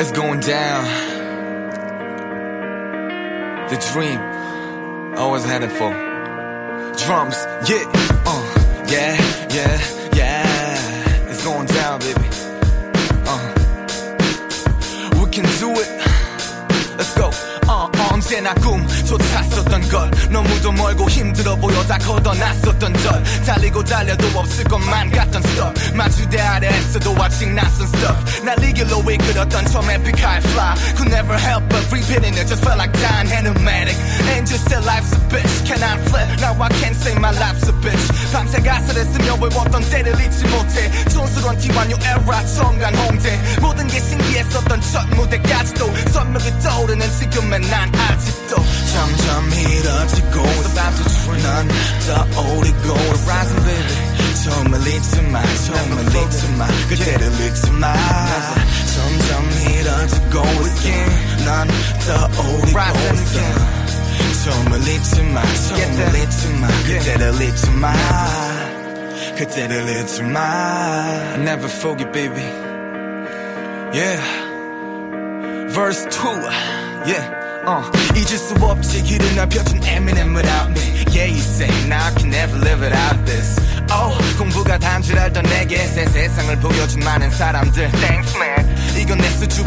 It's going down. The dream. Always had it for. Drums, yeah, uh, yeah, yeah, yeah. It's going down, baby. Uh, we can do it. Let's go. 어, 언제나 꿈조찼었던 걸 너무도 멀고 힘들어 보여 다 걷어놨었던 절 달리고 달려도 없을 것만 같던 stuff 마주대하려 했어도 아직 낯선 stuff 날리길로 이끌었던 처음 epic high fly Could never help but repeating it just felt like dying animatic And just said life's a bitch Can I flip? Now I can't say my life's a bitch 밤새 가설에 스며 외웠던 때를 잊지 못해 촌스러운 티완요 에라 처음 간 홍대 모든 게 신기했었던 첫 무대까지도 선명히 떠오르는 지금의 난 아직도 점점 이뤄지고 난 떠오르고 Rising baby 처음을 잊지 마 처음을 잊지 마 그때를 잊지 마 점점 이뤄지고 있긴 난 떠오르고 있어 처음을 잊지 마 처음을 잊지 마 그때를 잊지 마 그때를 잊지 마 I never forget baby Yeah Verse 2 Yeah uh, 잊을 수 없이 길을 넓혀준 Eminem without me Yeah you say now I can never live without this Oh 공부가 단줄 알던 내게 새 세상을 보여준 많은 사람들 Thanks man 이건 내 수줍은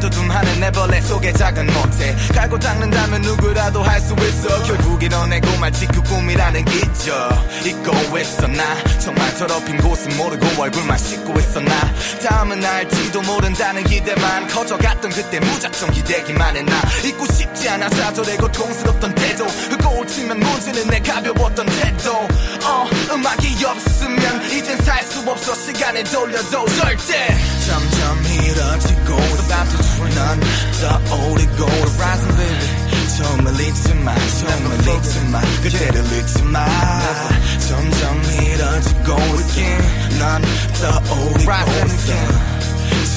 발돋움하는 내 벌레 속에 작은 모태 갈고 닦는다면 누구라도 할 수 있어. 결국 이뤄내고 말 지킬 꿈이라는 기적. 잊고 있어 나. 정말 더럽힌 곳은 모르고 얼굴만 씻고 있어 나. 다음은 알지도 모른다는 기대만 커져갔던 그때 무작정 기대기만 해나. 잊고 싶지 않아 좌절되고 통스럽던 태도. 흙고 치면 문제는 내 가벼웠던 살 수 없어 시간을 돌려도 절대 점점 이뤄지고 난 떠오르고 Rising baby 처음을 잊지 마 처음을 잊지 마 그때를 잊지 마 점점 이뤄지고 있긴 난 떠오르고 있어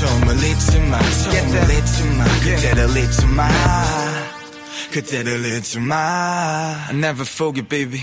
처음을 잊지 마 처음을 잊지 마 그때를 잊지 마 그때를 잊지 마 I never forget baby